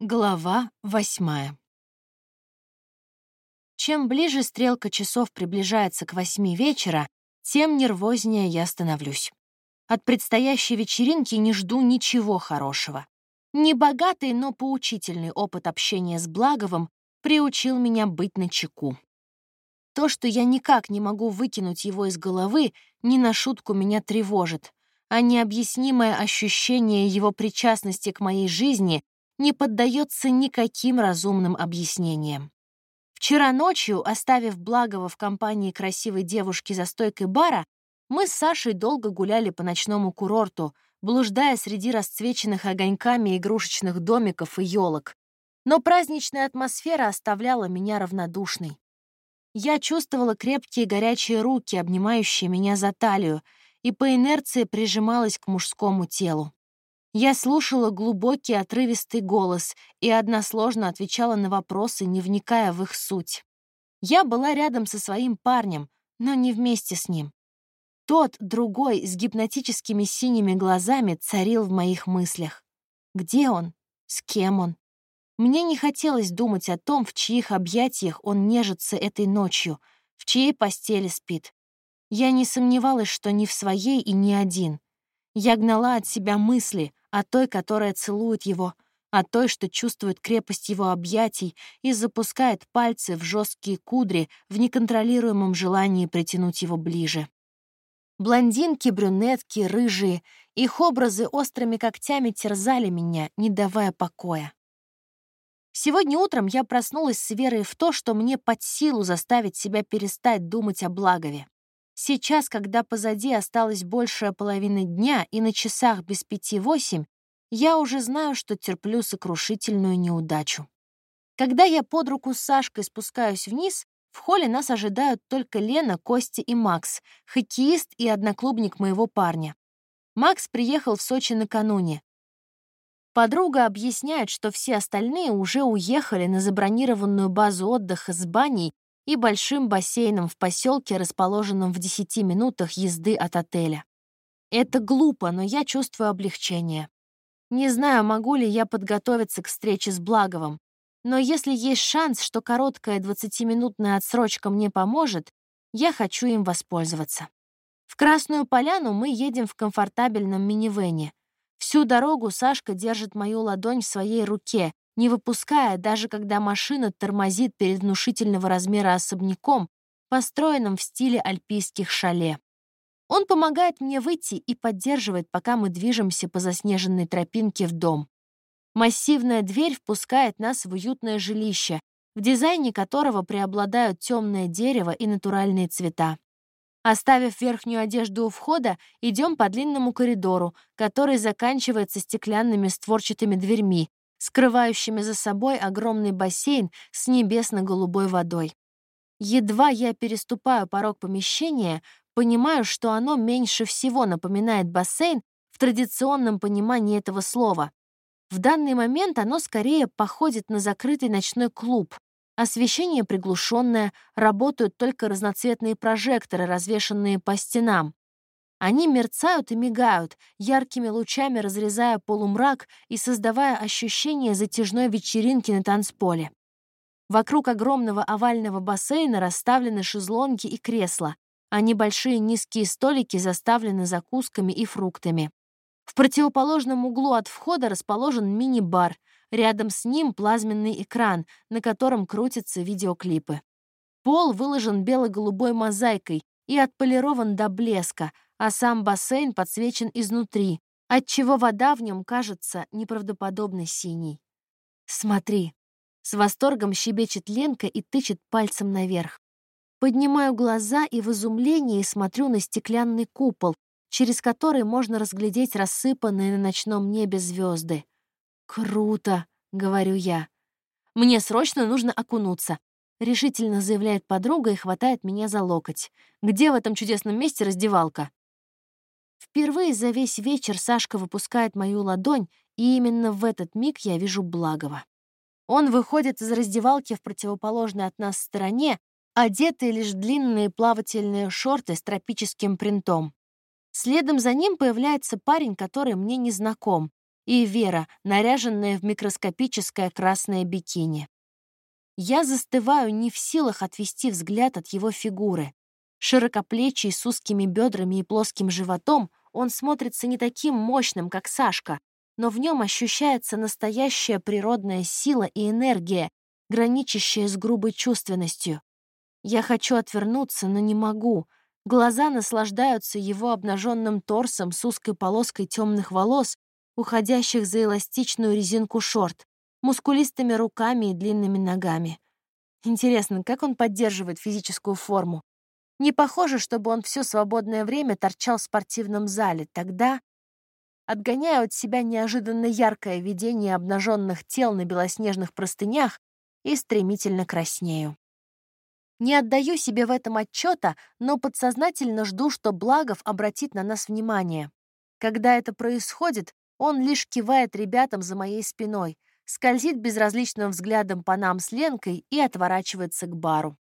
Глава восьмая. Чем ближе стрелка часов приближается к восьми вечера, тем нервознее я становлюсь. От предстоящей вечеринки не жду ничего хорошего. Небогатый, но поучительный опыт общения с Благовым приучил меня быть начеку. То, что я никак не могу выкинуть его из головы, не на шутку меня тревожит, а необъяснимое ощущение его причастности к моей жизни не поддается никаким разумным объяснениям. Вчера ночью, оставив Благова в компании красивой девушки за стойкой бара, мы с Сашей долго гуляли по ночному курорту, блуждая среди расцвеченных огоньками игрушечных домиков и елок. Но праздничная атмосфера оставляла меня равнодушной. Я чувствовала крепкие горячие руки, обнимающие меня за талию, и по инерции прижималась к мужскому телу. Я слушала глубокий отрывистый голос и односложно отвечала на вопросы, не вникая в их суть. Я была рядом со своим парнем, но не вместе с ним. Тот, другой, с гипнотическими синими глазами царил в моих мыслях. Где он? С кем он? Мне не хотелось думать о том, в чьих объятиях он нежится этой ночью, в чьей постели спит. Я не сомневалась, что не в своей и не один. Я гнала от себя мысли, о той, которая целует его, о той, что чувствует крепость его объятий и запускает пальцы в жесткие кудри в неконтролируемом желании притянуть его ближе. Блондинки, брюнетки, рыжие, их образы острыми когтями терзали меня, не давая покоя. Сегодня утром я проснулась с верой в то, что мне под силу заставить себя перестать думать о благове. Сейчас, когда позади осталась большая половина дня и на часах без пяти восемь, я уже знаю, что терплю сокрушительную неудачу. Когда я под руку с Сашкой спускаюсь вниз, в холле нас ожидают только Лена, Костя и Макс, хоккеист и одноклубник моего парня. Макс приехал в Сочи накануне. Подруга объясняет, что все остальные уже уехали на забронированную базу отдыха с баней и большим бассейном в поселке, расположенном в 10 минутах езды от отеля. Это глупо, но я чувствую облегчение. Не знаю, могу ли я подготовиться к встрече с Благовым, но если есть шанс, что короткая 20-минутная отсрочка мне поможет, я хочу им воспользоваться. В Красную Поляну мы едем в комфортабельном минивэне. Всю дорогу Сашка держит мою ладонь в своей руке, не выпуская, даже когда машина тормозит перед внушительного размера особняком, построенным в стиле альпийских шале. Он помогает мне выйти и поддерживает, пока мы движемся по заснеженной тропинке в дом. Массивная дверь впускает нас в уютное жилище, в дизайне которого преобладают темное дерево и натуральные цвета. Оставив верхнюю одежду у входа, идем по длинному коридору, который заканчивается стеклянными створчатыми дверьми, скрывающими за собой огромный бассейн с небесно-голубой водой. Едва я переступаю порог помещения, понимаю, что оно меньше всего напоминает бассейн в традиционном понимании этого слова. В данный момент оно скорее походит на закрытый ночной клуб. Освещение приглушенное, работают только разноцветные прожекторы, развешанные по стенам. Они мерцают и мигают, яркими лучами разрезая полумрак и создавая ощущение затяжной вечеринки на танцполе. Вокруг огромного овального бассейна расставлены шезлонги и кресла, а небольшие низкие столики заставлены закусками и фруктами. В противоположном углу от входа расположен мини-бар, рядом с ним плазменный экран, на котором крутятся видеоклипы. Пол выложен бело-голубой мозаикой и отполирован до блеска, а сам бассейн подсвечен изнутри, отчего вода в нем кажется неправдоподобно синей. «Смотри!» — с восторгом щебечет Ленка и тычет пальцем наверх. Поднимаю глаза и в изумлении смотрю на стеклянный купол, через который можно разглядеть рассыпанные на ночном небе звезды. «Круто!» — говорю я. «Мне срочно нужно окунуться», — решительно заявляет подруга и хватает меня за локоть. «Где в этом чудесном месте раздевалка?» Впервые за весь вечер Сашка выпускает мою ладонь, и именно в этот миг я вижу Благова. Он выходит из раздевалки в противоположной от нас стороне, одетый лишь длинные плавательные шорты с тропическим принтом. Следом за ним появляется парень, который мне не знаком, и Вера, наряженная в микроскопическое красное бикини. Я застываю не в силах отвести взгляд от его фигуры. Широкоплечий, с узкими бедрами и плоским животом, он смотрится не таким мощным, как Сашка, но в нем ощущается настоящая природная сила и энергия, граничащая с грубой чувственностью. Я хочу отвернуться, но не могу. Глаза наслаждаются его обнаженным торсом с узкой полоской темных волос, уходящих за эластичную резинку шорт, мускулистыми руками и длинными ногами. Интересно, как он поддерживает физическую форму? Не похоже, чтобы он все свободное время торчал в спортивном зале. Тогда отгоняю от себя неожиданно яркое видение обнаженных тел на белоснежных простынях и стремительно краснею. Не отдаю себе в этом отчета, но подсознательно жду, что Благов обратит на нас внимание. Когда это происходит, он лишь кивает ребятам за моей спиной, скользит безразличным взглядом по нам с Ленкой и отворачивается к бару.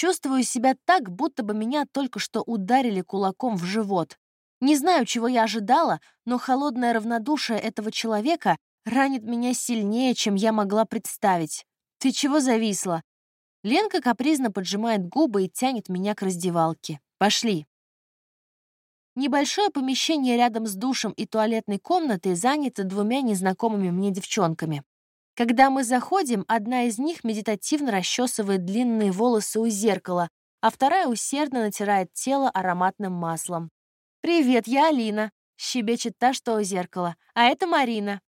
Чувствую себя так, будто бы меня только что ударили кулаком в живот. Не знаю, чего я ожидала, но холодное равнодушие этого человека ранит меня сильнее, чем я могла представить. «Ты чего зависла?» Ленка капризно поджимает губы и тянет меня к раздевалке. «Пошли». Небольшое помещение рядом с душем и туалетной комнатой занято двумя незнакомыми мне девчонками. Когда мы заходим, одна из них медитативно расчесывает длинные волосы у зеркала, а вторая усердно натирает тело ароматным маслом. «Привет, я Алина», — щебечет та, что у зеркала. «А это Марина».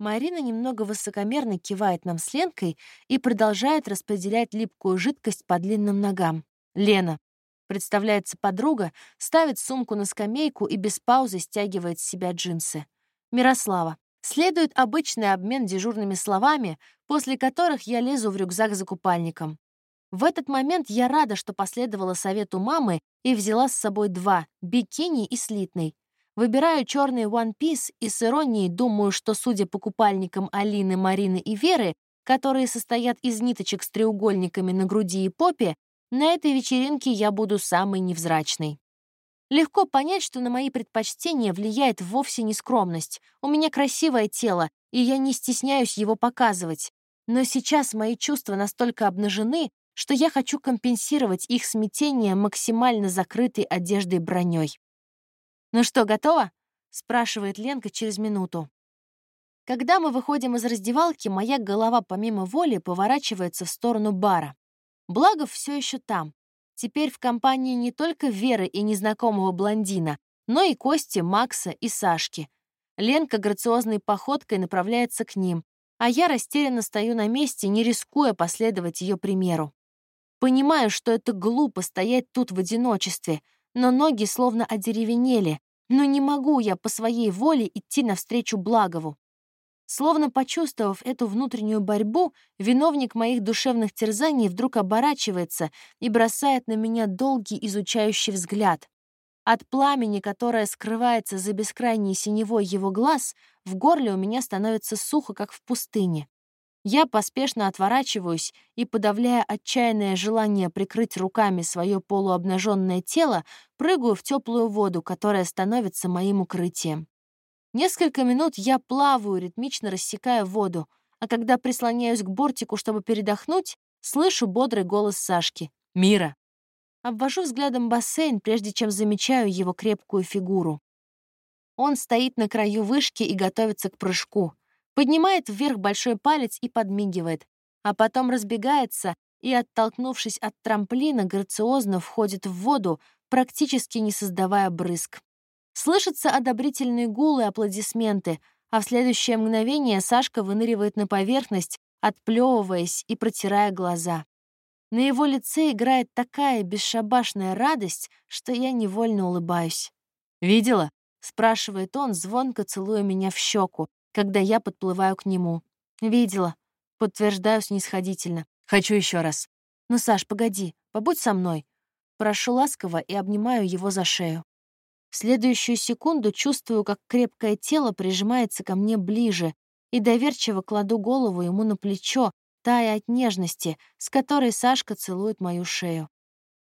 Марина немного высокомерно кивает нам с Ленкой и продолжает распределять липкую жидкость по длинным ногам. «Лена, Представляется подруга, ставит сумку на скамейку и без паузы стягивает с себя джинсы. Мирослава. Следует обычный обмен дежурными словами, после которых я лезу в рюкзак за купальником. В этот момент я рада, что последовала совету мамы и взяла с собой два — бикини и слитный. Выбираю черный One Piece и с иронией думаю, что, судя по купальникам Алины, Марины и Веры, которые состоят из ниточек с треугольниками на груди и попе, на этой вечеринке я буду самой невзрачной. Легко понять, что на мои предпочтения влияет вовсе не скромность. У меня красивое тело, и я не стесняюсь его показывать. Но сейчас мои чувства настолько обнажены, что я хочу компенсировать их смятение максимально закрытой одеждой броней. «Ну что, готово?» — спрашивает Ленка через минуту. Когда мы выходим из раздевалки, моя голова помимо воли поворачивается в сторону бара. Благов все еще там. Теперь в компании не только Веры и незнакомого блондина, но и Кости, Макса и Сашки. Ленка грациозной походкой направляется к ним, а я растерянно стою на месте, не рискуя последовать ее примеру. Понимаю, что это глупо стоять тут в одиночестве, но ноги словно одеревенели, но не могу я по своей воле идти навстречу Благову. Словно почувствовав эту внутреннюю борьбу, виновник моих душевных терзаний вдруг оборачивается и бросает на меня долгий изучающий взгляд. От пламени, которое скрывается за бескрайней синевой его глаз, в горле у меня становится сухо, как в пустыне. Я поспешно отворачиваюсь и, подавляя отчаянное желание прикрыть руками свое полуобнаженное тело, прыгаю в теплую воду, которая становится моим укрытием. Несколько минут я плаваю, ритмично рассекая воду, а когда прислоняюсь к бортику, чтобы передохнуть, слышу бодрый голос Сашки. «Мира!» Обвожу взглядом бассейн, прежде чем замечаю его крепкую фигуру. Он стоит на краю вышки и готовится к прыжку. Поднимает вверх большой палец и подмигивает, а потом разбегается и, оттолкнувшись от трамплина, грациозно входит в воду, практически не создавая брызг. Слышатся одобрительные гулы и аплодисменты, а в следующее мгновение Сашка выныривает на поверхность, отплевываясь и протирая глаза. На его лице играет такая бесшабашная радость, что я невольно улыбаюсь. «Видела?» — спрашивает он, звонко целуя меня в щеку, когда я подплываю к нему. «Видела», — подтверждаю снисходительно. «Хочу еще раз». «Ну, Саш, погоди, побудь со мной». Прошу ласково и обнимаю его за шею. В следующую секунду чувствую, как крепкое тело прижимается ко мне ближе, и доверчиво кладу голову ему на плечо, тая от нежности, с которой Сашка целует мою шею.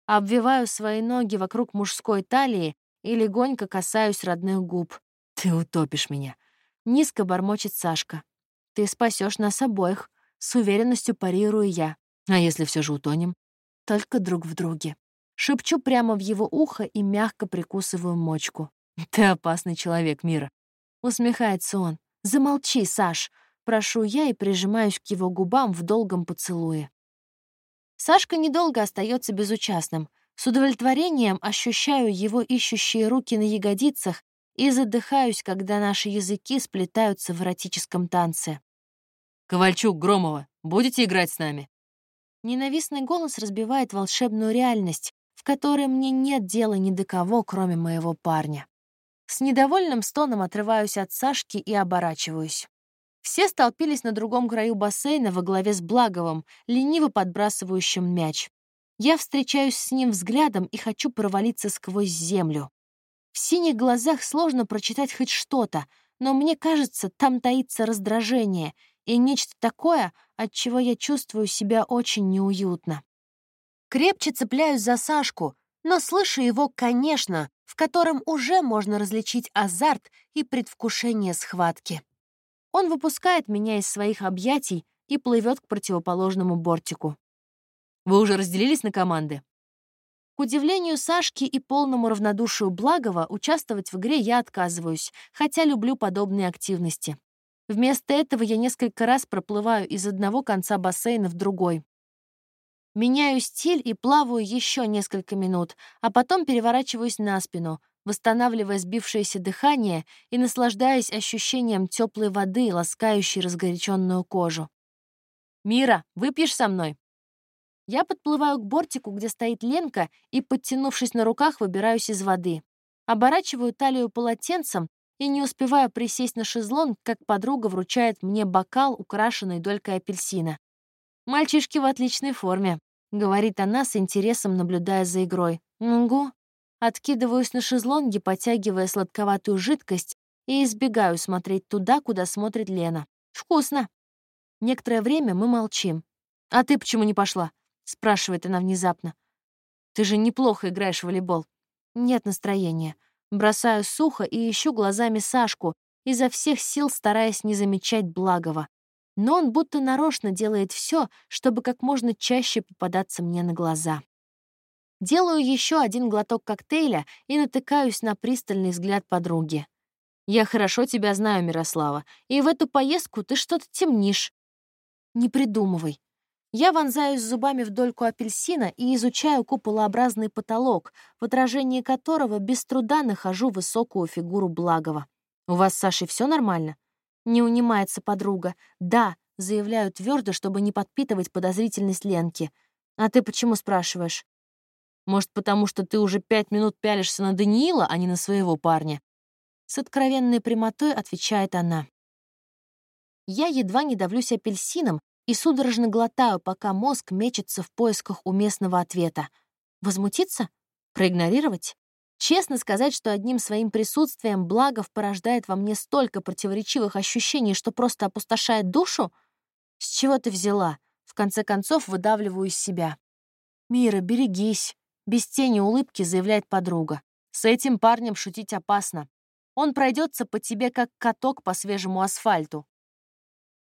Обвиваю свои ноги вокруг мужской талии и легонько касаюсь родных губ. «Ты утопишь меня». Низко бормочет Сашка. Ты спасешь нас обоих. С уверенностью парирую я. А если все же утонем? Только друг в друге. Шепчу прямо в его ухо и мягко прикусываю мочку. Ты опасный человек, Мира. Усмехается он. Замолчи, Саш. Прошу я и прижимаюсь к его губам в долгом поцелуе. Сашка недолго остается безучастным. С удовлетворением ощущаю его ищущие руки на ягодицах и задыхаюсь, когда наши языки сплетаются в эротическом танце. «Ковальчук, Громова, будете играть с нами?» Ненавистный голос разбивает волшебную реальность, в которой мне нет дела ни до кого, кроме моего парня. С недовольным стоном отрываюсь от Сашки и оборачиваюсь. Все столпились на другом краю бассейна во главе с Благовым, лениво подбрасывающим мяч. Я встречаюсь с ним взглядом и хочу провалиться сквозь землю. В синих глазах сложно прочитать хоть что-то, но мне кажется, там таится раздражение и нечто такое, от чего я чувствую себя очень неуютно. Крепче цепляюсь за Сашку, но слышу его, конечно, в котором уже можно различить азарт и предвкушение схватки. Он выпускает меня из своих объятий и плывет к противоположному бортику. «Вы уже разделились на команды?» К удивлению Сашки и полному равнодушию Благова, участвовать в игре я отказываюсь, хотя люблю подобные активности. Вместо этого я несколько раз проплываю из одного конца бассейна в другой. Меняю стиль и плаваю еще несколько минут, а потом переворачиваюсь на спину, восстанавливая сбившееся дыхание и наслаждаясь ощущением теплой воды, ласкающей разгоряченную кожу. «Мира, выпьешь со мной?» Я подплываю к бортику, где стоит Ленка, и, подтянувшись на руках, выбираюсь из воды. Оборачиваю талию полотенцем и не успеваю присесть на шезлонг, как подруга вручает мне бокал, украшенный долькой апельсина. «Мальчишки в отличной форме», — говорит она с интересом, наблюдая за игрой. «Угу». Откидываюсь на шезлонге, потягивая сладковатую жидкость, и избегаю смотреть туда, куда смотрит Лена. Вкусно. Некоторое время мы молчим. «А ты почему не пошла?» — спрашивает она внезапно. «Ты же неплохо играешь в волейбол». Нет настроения. Бросаю сухо и ищу глазами Сашку, изо всех сил стараясь не замечать благого. Но он будто нарочно делает все, чтобы как можно чаще попадаться мне на глаза. Делаю еще один глоток коктейля и натыкаюсь на пристальный взгляд подруги. «Я хорошо тебя знаю, Мирослава, и в эту поездку ты что-то темнишь». «Не придумывай». Я вонзаюсь зубами в дольку апельсина и изучаю куполообразный потолок, в отражении которого без труда нахожу высокую фигуру Благова. «У вас с Сашей все нормально?» Не унимается подруга. «Да», — заявляю твердо, чтобы не подпитывать подозрительность Ленки. «А ты почему спрашиваешь?» Может, потому что ты уже пять минут пялишься на Даниила, а не на своего парня?» С откровенной прямотой отвечает она. Я едва не давлюсь апельсином и судорожно глотаю, пока мозг мечется в поисках уместного ответа. Возмутиться? Проигнорировать? Честно сказать, что одним своим присутствием Благов порождает во мне столько противоречивых ощущений, что просто опустошает душу? С чего ты взяла? В конце концов, выдавливаю из себя. «Мира, берегись. Без тени улыбки заявляет подруга. С этим парнем шутить опасно. Он пройдется по тебе, как каток по свежему асфальту.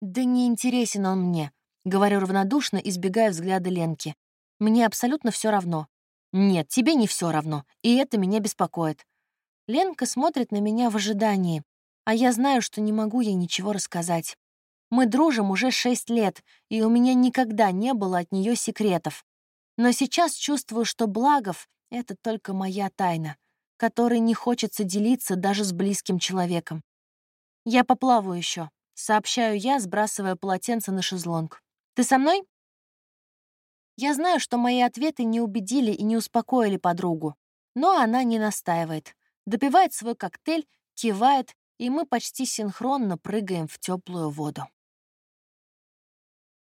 Да не интересен он мне, говорю равнодушно, избегая взгляда Ленки. Мне абсолютно все равно. Нет, тебе не все равно, и это меня беспокоит. Ленка смотрит на меня в ожидании, а я знаю, что не могу ей ничего рассказать. Мы дружим уже шесть лет, и у меня никогда не было от нее секретов. Но сейчас чувствую, что Благов — это только моя тайна, которой не хочется делиться даже с близким человеком. «Я поплаваю еще, сообщаю я, сбрасывая полотенце на шезлонг. «Ты со мной?» Я знаю, что мои ответы не убедили и не успокоили подругу, но она не настаивает. Допивает свой коктейль, кивает, и мы почти синхронно прыгаем в теплую воду.